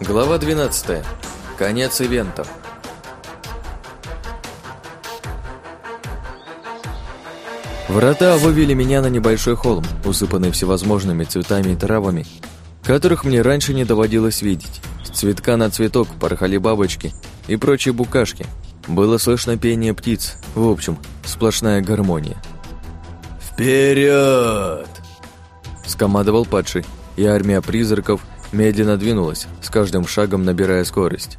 Глава 12. Конец ивента. Врата вывели меня на небольшой холм, усыпанный всевозможными цветами и травами, которых мне раньше не доводилось видеть. С цветка на цветок порхали бабочки и прочие букашки. Было слышно пение птиц. В общем, сплошная гармония. «Вперед!» – скомандовал падший, и армия призраков медленно двинулась, с каждым шагом набирая скорость.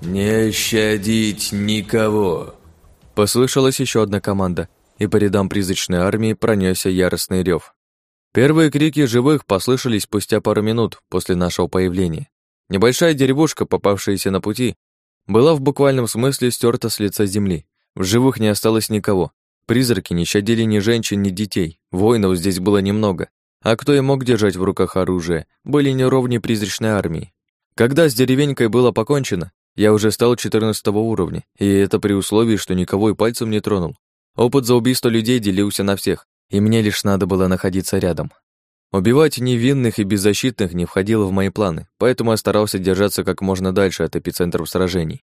«Не щадить никого!» Послышалась еще одна команда, и по рядам призрачной армии пронесся яростный рев. Первые крики живых послышались спустя пару минут после нашего появления. Небольшая деревушка, попавшаяся на пути, была в буквальном смысле стерта с лица земли. В живых не осталось никого. Призраки не щадили ни женщин, ни детей. Воинов здесь было немного. А кто и мог держать в руках оружие, были неровни призрачной армии. Когда с деревенькой было покончено, я уже стал 14 уровня, и это при условии, что никого и пальцем не тронул. Опыт за убийство людей делился на всех, и мне лишь надо было находиться рядом. Убивать невинных и беззащитных не входило в мои планы, поэтому я старался держаться как можно дальше от эпицентров сражений.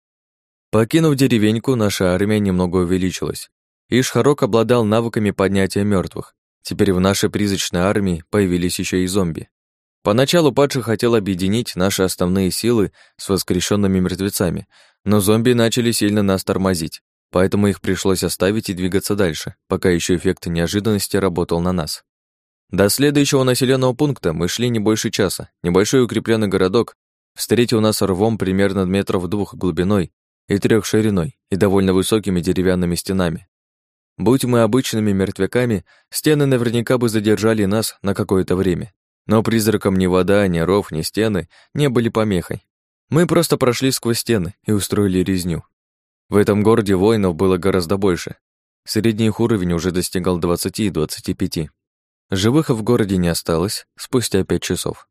Покинув деревеньку, наша армия немного увеличилась. Ишхарок обладал навыками поднятия мертвых, Теперь в нашей призрачной армии появились еще и зомби. Поначалу Падши хотел объединить наши основные силы с воскрешенными мертвецами, но зомби начали сильно нас тормозить, поэтому их пришлось оставить и двигаться дальше, пока еще эффект неожиданности работал на нас. До следующего населенного пункта мы шли не больше часа. Небольшой укрепленный городок встретил нас рвом примерно метров двух глубиной и трех шириной и довольно высокими деревянными стенами. Будь мы обычными мертвяками, стены наверняка бы задержали нас на какое-то время. Но призракам ни вода, ни ров, ни стены не были помехой. Мы просто прошли сквозь стены и устроили резню. В этом городе воинов было гораздо больше. Средний их уровень уже достигал 20-25. Живых в городе не осталось спустя пять часов.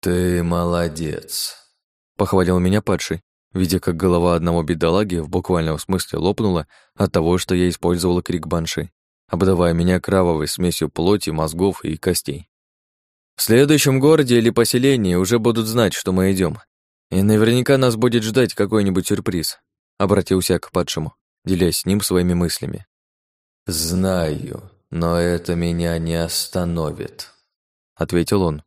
«Ты молодец», — похвалил меня падший, видя, как голова одного бедолаги в буквальном смысле лопнула от того, что я использовала крик банши, обдавая меня кровавой смесью плоти, мозгов и костей. В следующем городе или поселении уже будут знать, что мы идем, и наверняка нас будет ждать какой-нибудь сюрприз, обратился к падшему, делясь с ним своими мыслями. «Знаю, но это меня не остановит», — ответил он.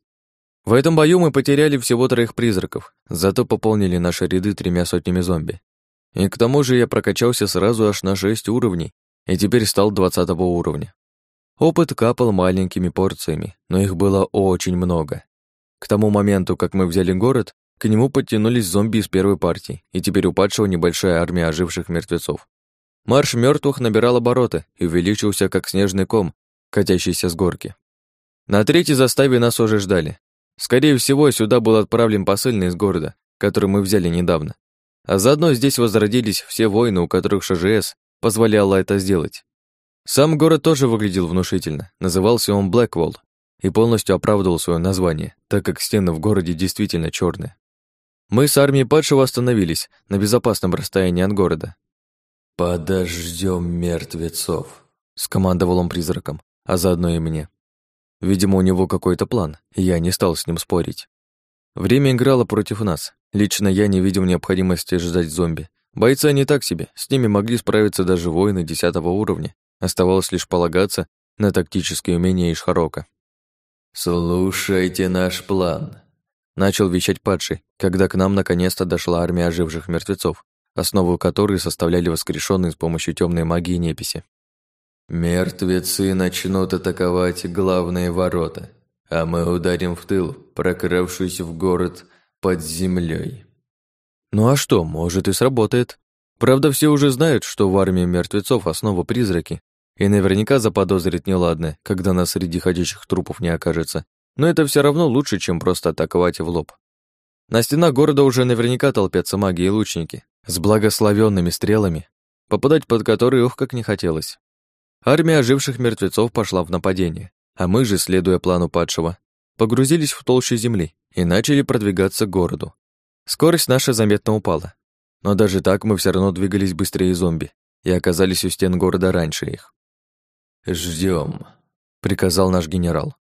В этом бою мы потеряли всего троих призраков, зато пополнили наши ряды тремя сотнями зомби. И к тому же я прокачался сразу аж на шесть уровней, и теперь стал двадцатого уровня. Опыт капал маленькими порциями, но их было очень много. К тому моменту, как мы взяли город, к нему подтянулись зомби из первой партии, и теперь у падшего небольшая армия оживших мертвецов. Марш мертвых набирал обороты и увеличился, как снежный ком, катящийся с горки. На третьей заставе нас уже ждали. Скорее всего, сюда был отправлен посыльный из города, который мы взяли недавно. А заодно здесь возродились все воины, у которых ШЖС позволяло это сделать. Сам город тоже выглядел внушительно. Назывался он Блэкволл и полностью оправдывал свое название, так как стены в городе действительно черные. Мы с армией падшего остановились на безопасном расстоянии от города. «Подождем мертвецов», — скомандовал он призраком, а заодно и мне. Видимо, у него какой-то план, и я не стал с ним спорить. Время играло против нас. Лично я не видел необходимости ждать зомби. Бойцы не так себе, с ними могли справиться даже воины десятого уровня. Оставалось лишь полагаться на тактические умения Ишхарока. «Слушайте наш план», — начал вещать падший, когда к нам наконец-то дошла армия оживших мертвецов, основу которой составляли воскрешенные с помощью темной магии неписи. Мертвецы начнут атаковать главные ворота, а мы ударим в тыл, прокравшись в город под землей. Ну а что, может и сработает. Правда, все уже знают, что в армии мертвецов основа призраки, и наверняка заподозрит неладное, когда нас среди ходячих трупов не окажется. Но это все равно лучше, чем просто атаковать в лоб. На стенах города уже наверняка толпятся маги и лучники с благословенными стрелами, попадать под которые ох как не хотелось. Армия оживших мертвецов пошла в нападение, а мы же, следуя плану падшего, погрузились в толщу земли и начали продвигаться к городу. Скорость наша заметно упала, но даже так мы все равно двигались быстрее зомби и оказались у стен города раньше их. Ждем, приказал наш генерал.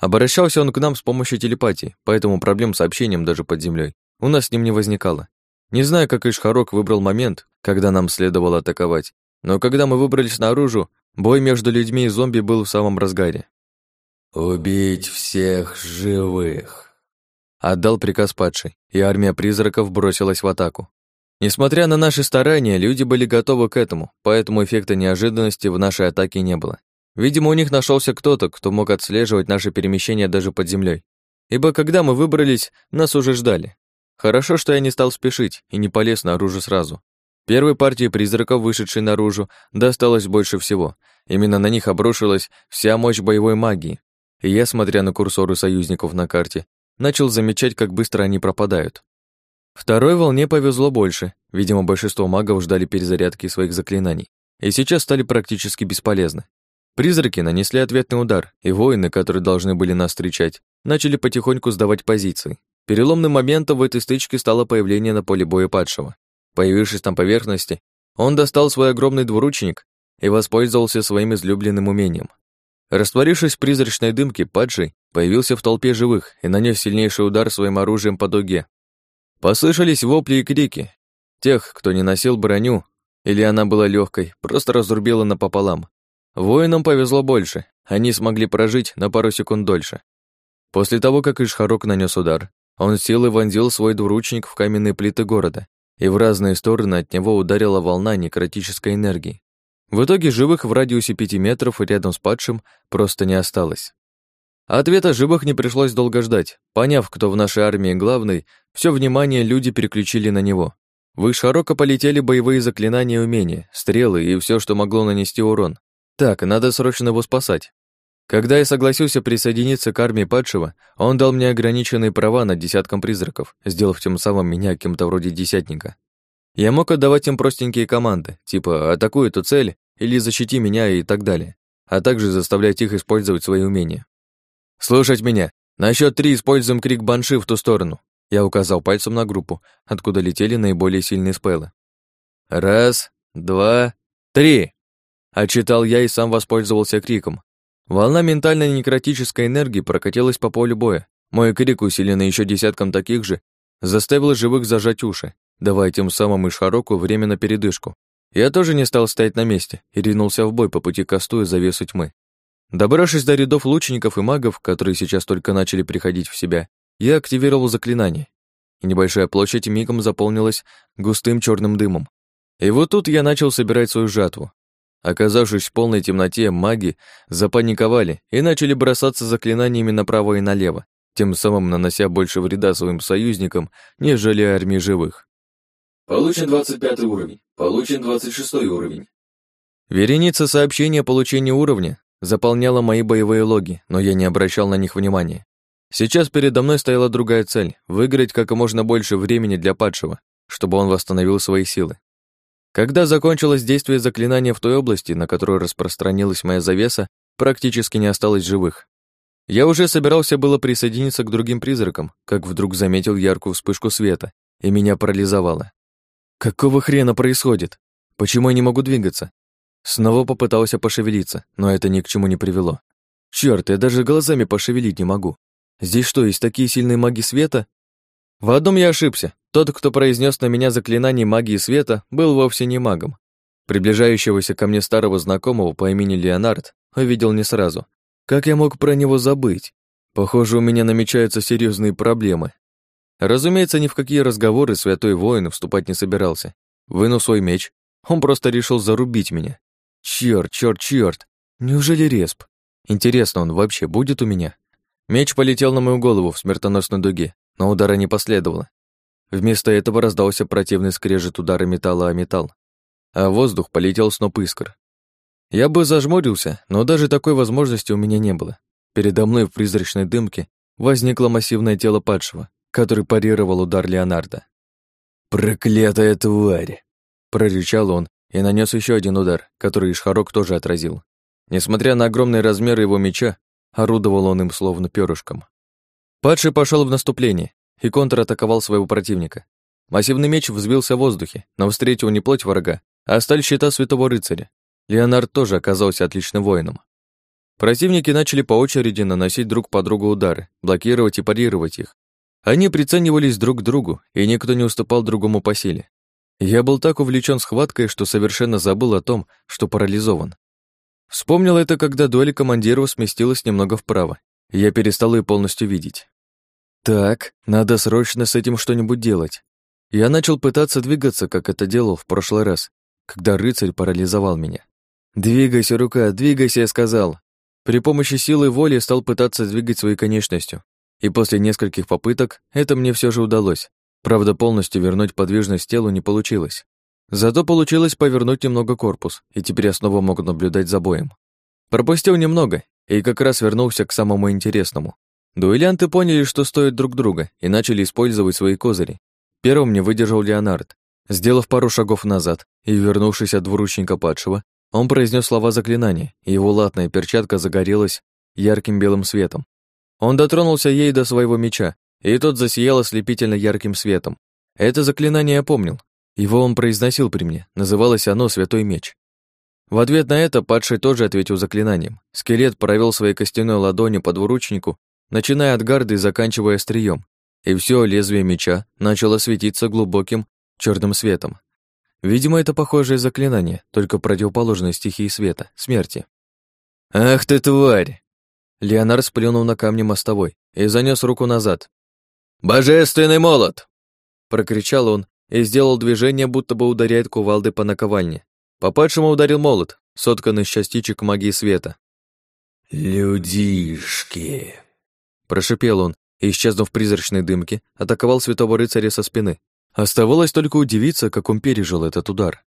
Обращался он к нам с помощью телепатии, поэтому проблем с общением даже под землей у нас с ним не возникало. Не знаю, как Ишхарок выбрал момент, когда нам следовало атаковать, но когда мы выбрались наружу, бой между людьми и зомби был в самом разгаре. «Убить всех живых!» Отдал приказ падший, и армия призраков бросилась в атаку. Несмотря на наши старания, люди были готовы к этому, поэтому эффекта неожиданности в нашей атаке не было. Видимо, у них нашелся кто-то, кто мог отслеживать наши перемещения даже под землей. Ибо когда мы выбрались, нас уже ждали. Хорошо, что я не стал спешить и не полез наружу сразу. Первой партии призраков, вышедшей наружу, досталось больше всего. Именно на них обрушилась вся мощь боевой магии. И я, смотря на курсоры союзников на карте, начал замечать, как быстро они пропадают. Второй волне повезло больше. Видимо, большинство магов ждали перезарядки своих заклинаний. И сейчас стали практически бесполезны. Призраки нанесли ответный удар, и воины, которые должны были нас встречать, начали потихоньку сдавать позиции. Переломным моментом в этой стычке стало появление на поле боя падшего. Появившись на поверхности, он достал свой огромный двуручник и воспользовался своим излюбленным умением. Растворившись в призрачной дымке, падший появился в толпе живых и нанес сильнейший удар своим оружием по дуге. Послышались вопли и крики. Тех, кто не носил броню, или она была легкой, просто разрубило напополам. Воинам повезло больше, они смогли прожить на пару секунд дольше. После того, как Ишхарок нанес удар, он силой вонзил свой двуручник в каменные плиты города, и в разные стороны от него ударила волна некротической энергии. В итоге живых в радиусе пяти метров рядом с падшим просто не осталось. Ответа живых не пришлось долго ждать. Поняв, кто в нашей армии главный, все внимание люди переключили на него. В их широко полетели боевые заклинания и умения, стрелы и все, что могло нанести урон. Так, надо срочно его спасать. Когда я согласился присоединиться к армии падшего, он дал мне ограниченные права над десятком призраков, сделав тем самым меня кем-то вроде десятника. Я мог отдавать им простенькие команды, типа «атакуй эту цель» или «защити меня» и так далее, а также заставлять их использовать свои умения. «Слушать меня! На счет три используем крик банши в ту сторону!» Я указал пальцем на группу, откуда летели наиболее сильные спеллы. «Раз, два, три!» Отчитал я и сам воспользовался криком, Волна ментальной некротической энергии прокатилась по полю боя. Мой крик, усиленный еще десятком таких же, заставил живых зажать уши, давая тем самым и Шароку время на передышку. Я тоже не стал стоять на месте и ринулся в бой по пути кастуя завесу тьмы. Добравшись до рядов лучников и магов, которые сейчас только начали приходить в себя, я активировал заклинание, и небольшая площадь мигом заполнилась густым черным дымом. И вот тут я начал собирать свою жатву. Оказавшись в полной темноте, маги запаниковали и начали бросаться заклинаниями направо и налево, тем самым нанося больше вреда своим союзникам, нежели армии живых. Получен 25 уровень, получен 26 уровень. Вереница сообщений о получении уровня заполняла мои боевые логи, но я не обращал на них внимания. Сейчас передо мной стояла другая цель — выиграть как можно больше времени для падшего, чтобы он восстановил свои силы. Когда закончилось действие заклинания в той области, на которую распространилась моя завеса, практически не осталось живых. Я уже собирался было присоединиться к другим призракам, как вдруг заметил яркую вспышку света, и меня парализовало. Какого хрена происходит? Почему я не могу двигаться? Снова попытался пошевелиться, но это ни к чему не привело. Чёрт, я даже глазами пошевелить не могу. Здесь что, есть такие сильные маги света? В одном я ошибся. Тот, кто произнес на меня заклинание магии света, был вовсе не магом. Приближающегося ко мне старого знакомого по имени Леонард увидел не сразу. Как я мог про него забыть? Похоже, у меня намечаются серьезные проблемы. Разумеется, ни в какие разговоры святой воин вступать не собирался. Вынул свой меч. Он просто решил зарубить меня. Чёрт, чёрт, чёрт. Неужели респ? Интересно, он вообще будет у меня? Меч полетел на мою голову в смертоносной дуге, но удара не последовало. Вместо этого раздался противный скрежет удара металла о металл, а в воздух полетел сноп искр. Я бы зажмурился, но даже такой возможности у меня не было. Передо мной в призрачной дымке возникло массивное тело падшего, который парировал удар Леонардо. «Проклятая тварь!» — прорычал он и нанес еще один удар, который Ишхарок тоже отразил. Несмотря на огромные размеры его меча, орудовал он им словно перышком. Падший пошел в наступление, и контратаковал своего противника. Массивный меч взбился в воздухе, но встретил не плоть врага, а сталь щита святого рыцаря. Леонард тоже оказался отличным воином. Противники начали по очереди наносить друг по другу удары, блокировать и парировать их. Они приценивались друг к другу, и никто не уступал другому по силе. Я был так увлечен схваткой, что совершенно забыл о том, что парализован. Вспомнил это, когда дуэль командиров сместилась немного вправо, я перестал ее полностью видеть. Так, надо срочно с этим что-нибудь делать. Я начал пытаться двигаться, как это делал в прошлый раз, когда рыцарь парализовал меня. «Двигайся, рука, двигайся», я сказал. При помощи силы воли стал пытаться двигать своей конечностью, и после нескольких попыток это мне все же удалось. Правда, полностью вернуть подвижность телу не получилось. Зато получилось повернуть немного корпус, и теперь я снова мог наблюдать за боем. Пропустил немного, и как раз вернулся к самому интересному. Дуэлянты поняли, что стоят друг друга, и начали использовать свои козыри. Первым не выдержал Леонард. Сделав пару шагов назад и вернувшись от двуручника падшего, он произнес слова заклинания, и его латная перчатка загорелась ярким белым светом. Он дотронулся ей до своего меча, и тот засиял ослепительно ярким светом. Это заклинание я помнил. Его он произносил при мне, называлось оно «Святой меч». В ответ на это падший тоже ответил заклинанием. Скелет провел своей костяной ладонью по двуручнику, начиная от гарды и заканчивая острием, и все лезвие меча начало светиться глубоким черным светом. Видимо, это похожее заклинание, только противоположной стихии света, смерти. «Ах ты, тварь!» Леонард сплюнул на камне мостовой и занес руку назад, «Божественный молот!» Прокричал он и сделал движение, будто бы ударяет кувалдой по наковальне. По падшему ударил молот, сотканный из частичек магии света. «Людишки!» Прошипел он и, исчезнув в призрачной дымке, атаковал святого рыцаря со спины. Оставалось только удивиться, как он пережил этот удар.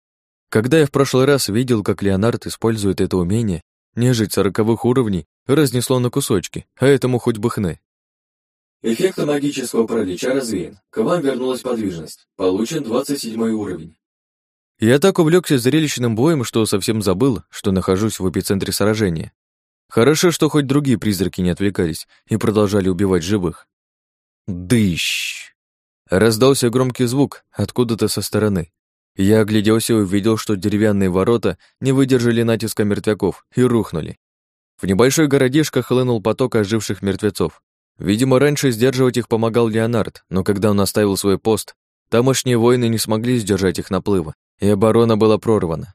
Когда я в прошлый раз видел, как Леонард использует это умение, нежить сороковых уровней разнесло на кусочки, а этому хоть бы хны. Эффект магического паралича развеян. К вам вернулась подвижность. Получен 27 уровень. Я так увлекся зрелищным боем, что совсем забыл, что нахожусь в эпицентре сражения. Хорошо, что хоть другие призраки не отвлекались и продолжали убивать живых. Дыщ! Раздался громкий звук откуда-то со стороны. Я огляделся и увидел, что деревянные ворота не выдержали натиска мертвяков и рухнули. В небольшой городишко хлынул поток оживших мертвецов. Видимо, раньше сдерживать их помогал Леонард, но когда он оставил свой пост, тамошние воины не смогли сдержать их наплыва, и оборона была прорвана.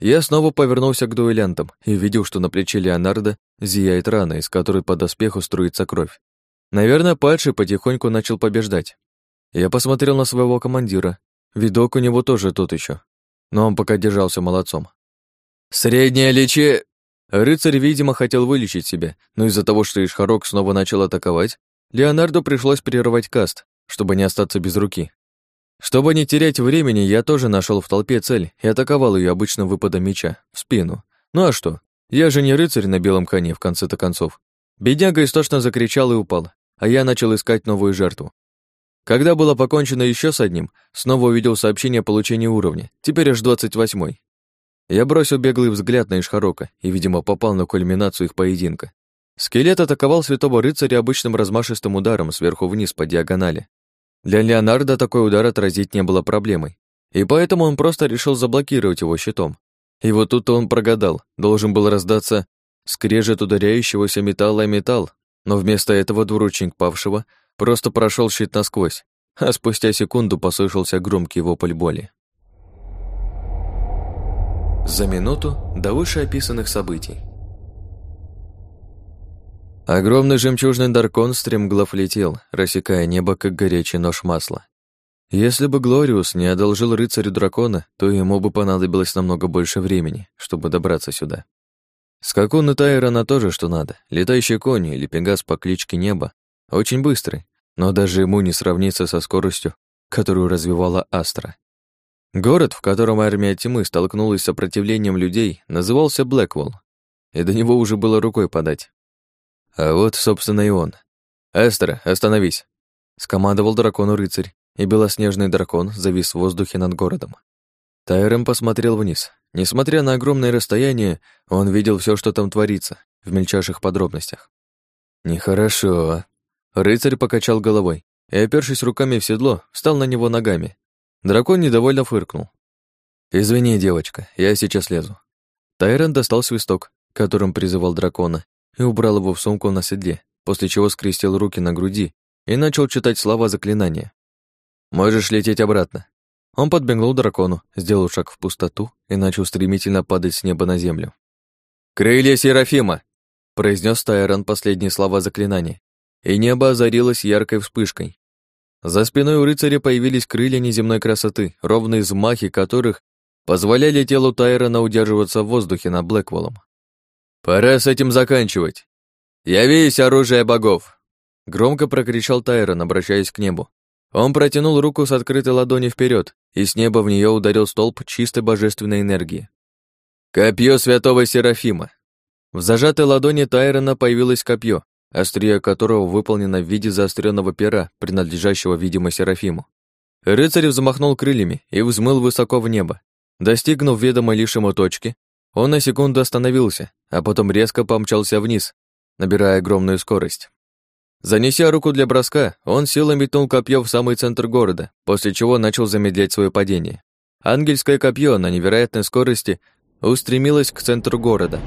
Я снова повернулся к дуэлянтам и видел, что на плече Леонарда зияет рана, из которой по доспеху струится кровь. Наверное, падший потихоньку начал побеждать. Я посмотрел на своего командира. Видок у него тоже тот еще, но он пока держался молодцом. «Среднее лечи...» Рыцарь, видимо, хотел вылечить себя, но из-за того, что Ишхарок снова начал атаковать, Леонарду пришлось прервать каст, чтобы не остаться без руки. Чтобы не терять времени, я тоже нашел в толпе цель и атаковал ее обычным выпадом меча, в спину. Ну а что? Я же не рыцарь на белом коне, в конце-то концов. Бедняга истошно закричал и упал, а я начал искать новую жертву. Когда было покончено еще с одним, снова увидел сообщение о получении уровня, теперь аж 28-й. Я бросил беглый взгляд на Ишхарока и, видимо, попал на кульминацию их поединка. Скелет атаковал святого рыцаря обычным размашистым ударом сверху вниз по диагонали. Для Леонардо такой удар отразить не было проблемой, и поэтому он просто решил заблокировать его щитом. И вот тут он прогадал, должен был раздаться скрежет ударяющегося металла и металл, но вместо этого двуручник павшего просто прошел щит насквозь, а спустя секунду послышался громкий вопль боли. За минуту до вышеописанных событий. Огромный жемчужный дракон стремглав летел, рассекая небо, как горячий нож масла. Если бы Глориус не одолжил рыцарю дракона, то ему бы понадобилось намного больше времени, чтобы добраться сюда. Скакун и Тайрона тоже что надо. Летающий конь или пегас по кличке Небо. Очень быстрый, но даже ему не сравнится со скоростью, которую развивала Астра. Город, в котором армия тьмы столкнулась с сопротивлением людей, назывался Блэквелл, и до него уже было рукой подать. А вот, собственно, и он. «Эстер, остановись!» — скомандовал дракону рыцарь, и белоснежный дракон завис в воздухе над городом. Тайрем посмотрел вниз. Несмотря на огромное расстояние, он видел все, что там творится, в мельчайших подробностях. «Нехорошо». Рыцарь покачал головой и, опершись руками в седло, встал на него ногами, Дракон недовольно фыркнул. «Извини, девочка, я сейчас лезу». Тайрон достал свисток, которым призывал дракона, и убрал его в сумку на седле, после чего скрестил руки на груди и начал читать слова заклинания. «Можешь лететь обратно». Он подбегнул дракону, сделал шаг в пустоту и начал стремительно падать с неба на землю. «Крылья Серафима!» — произнес Тайрон последние слова заклинания, и небо озарилось яркой вспышкой. За спиной у рыцаря появились крылья неземной красоты, ровные взмахи которых позволяли телу Тайрона удерживаться в воздухе над Блэкволлом. «Пора с этим заканчивать. Явись, оружие богов!» Громко прокричал Тайрон, обращаясь к небу. Он протянул руку с открытой ладони вперед, и с неба в нее ударил столб чистой божественной энергии. «Копье святого Серафима!» В зажатой ладони Тайрона появилось копье, острие которого выполнено в виде заостренного пера, принадлежащего, видимо, Серафиму. Рыцарь взмахнул крыльями и взмыл высоко в небо. Достигнув ведомой лишь ему точки, он на секунду остановился, а потом резко помчался вниз, набирая огромную скорость. Занеся руку для броска, он силой метнул копье в самый центр города, после чего начал замедлять свое падение. Ангельское копье на невероятной скорости устремилось к центру города.